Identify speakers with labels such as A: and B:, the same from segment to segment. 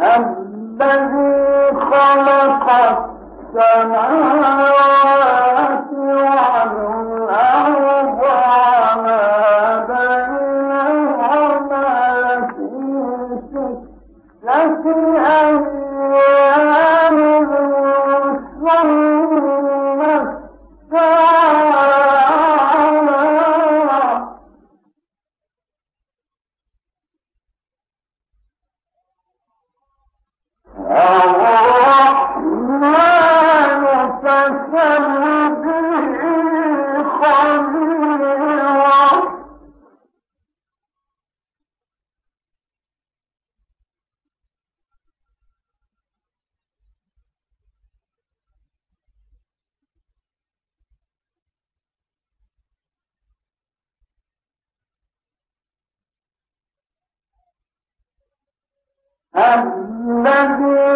A: الذي خلق السماوات الذي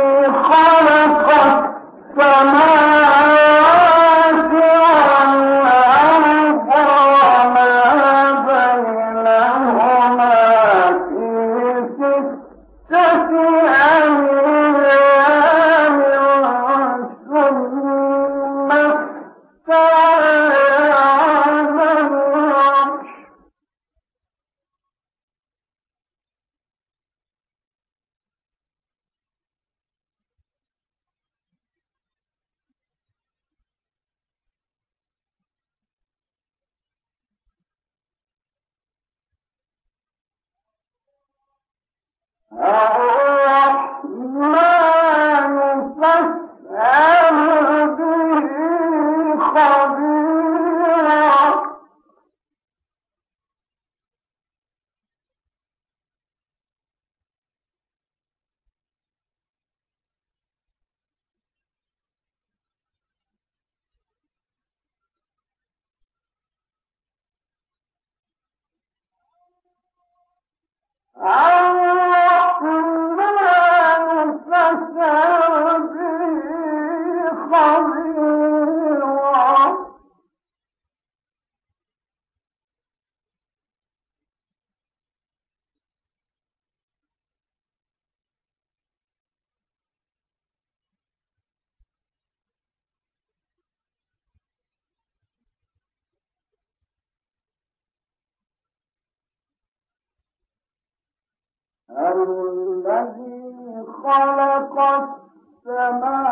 A: الذي خلق السماوات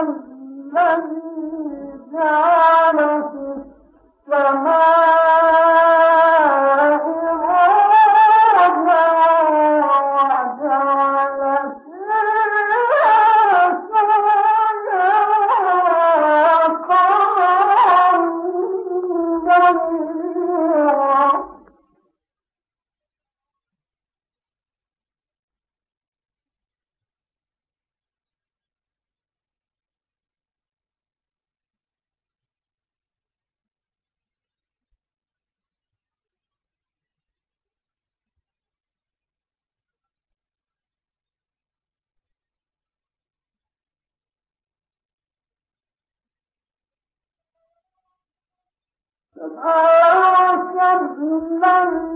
A: الذي جعل في السماء تبارك الذي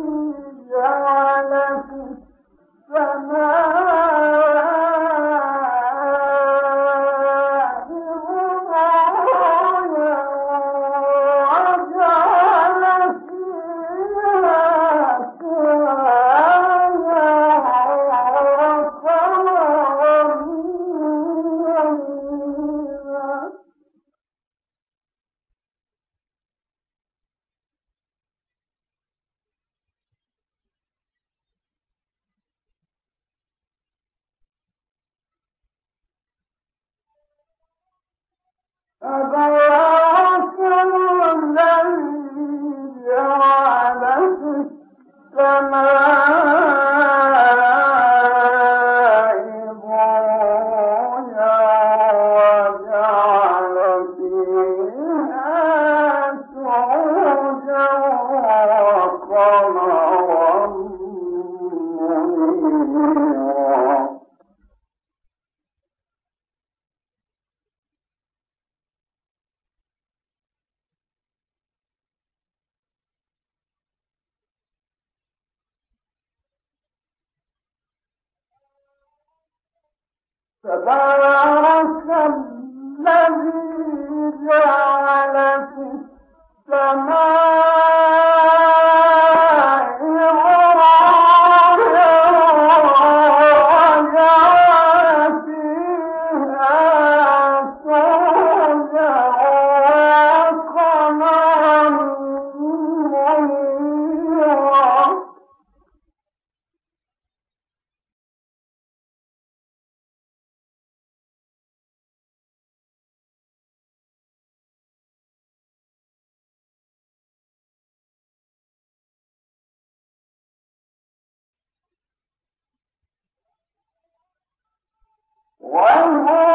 A: تبارك وهو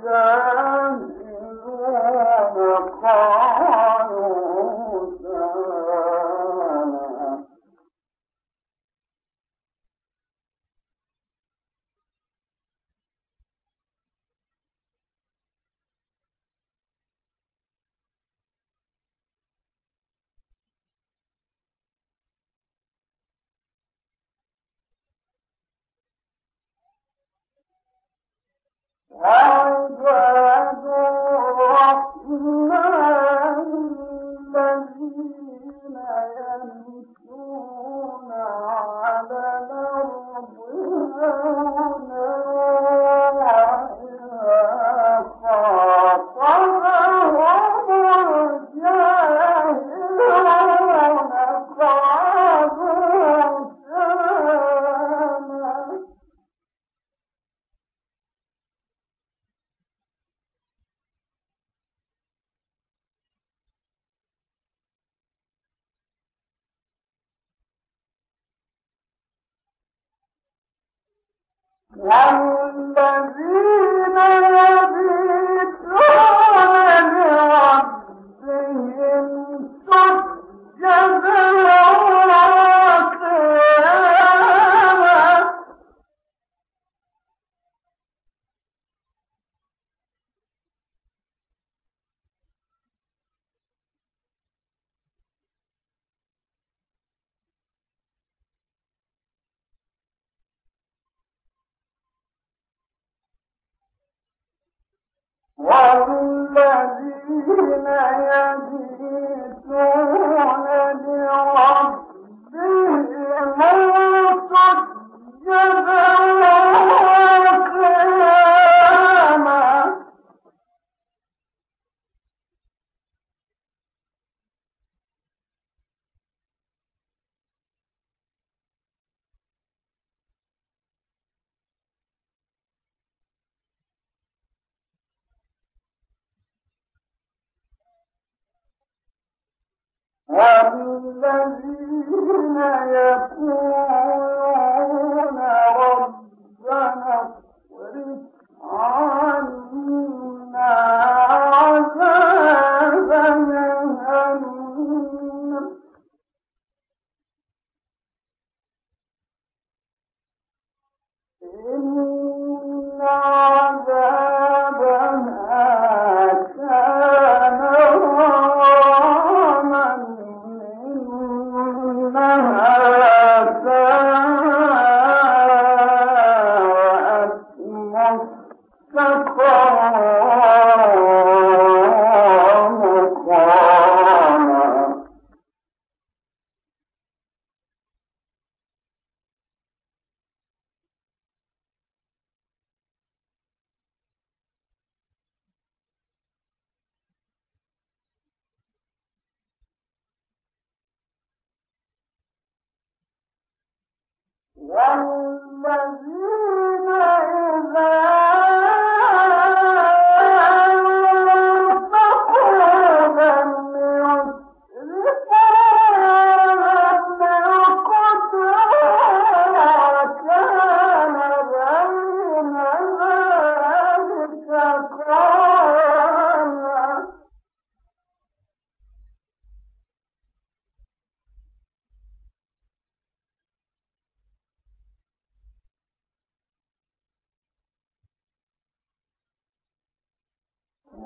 A: أزواجا والذين يبيتون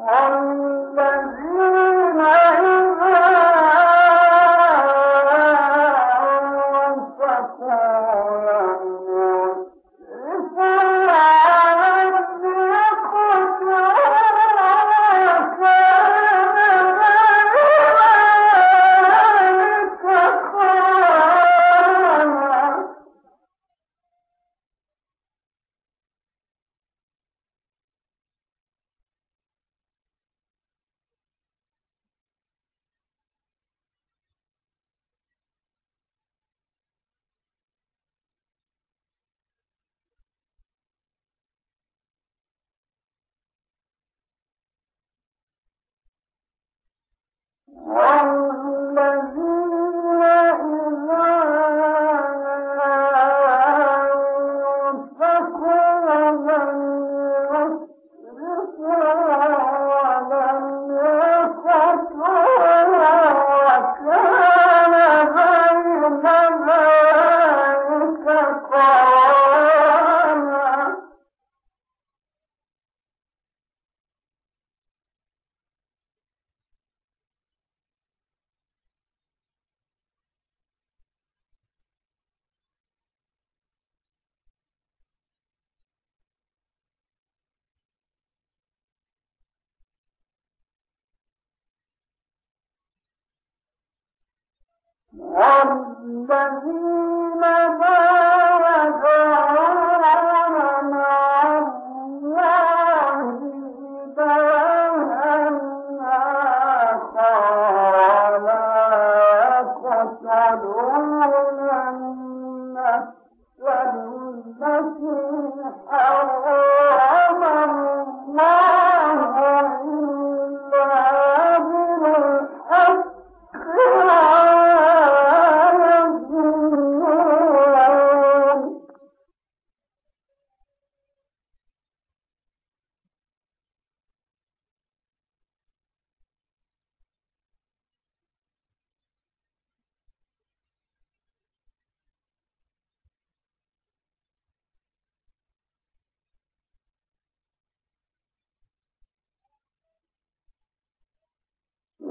A: Amém. One والذين باركوا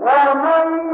A: والذين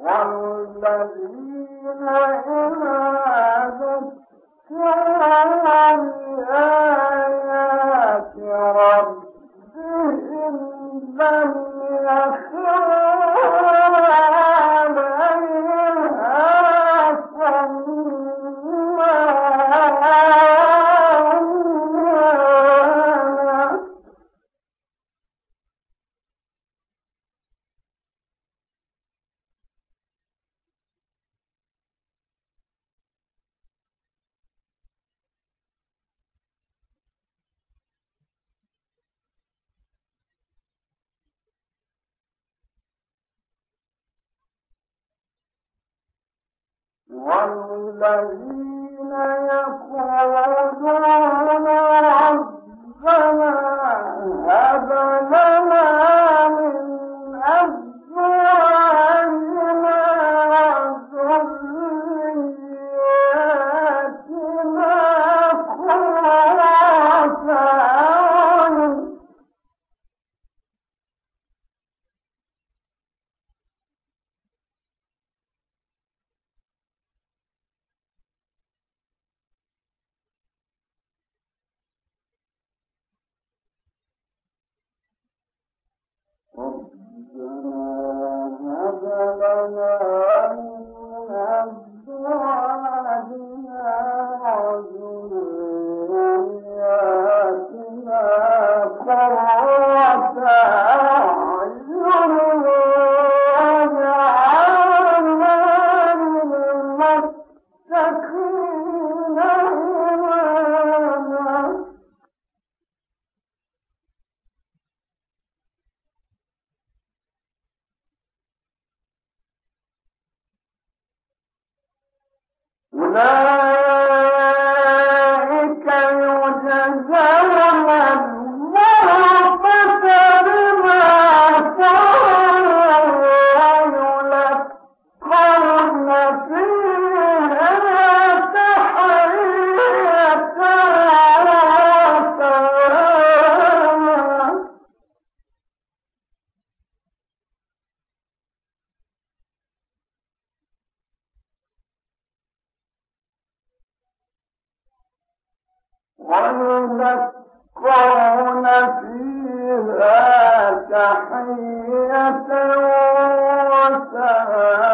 A: والذين إذا ذكروا بآيات ربهم لم عليها والذين يقولون ربنا هب لنا وسلم ويذكرون فيها تحية وسلام.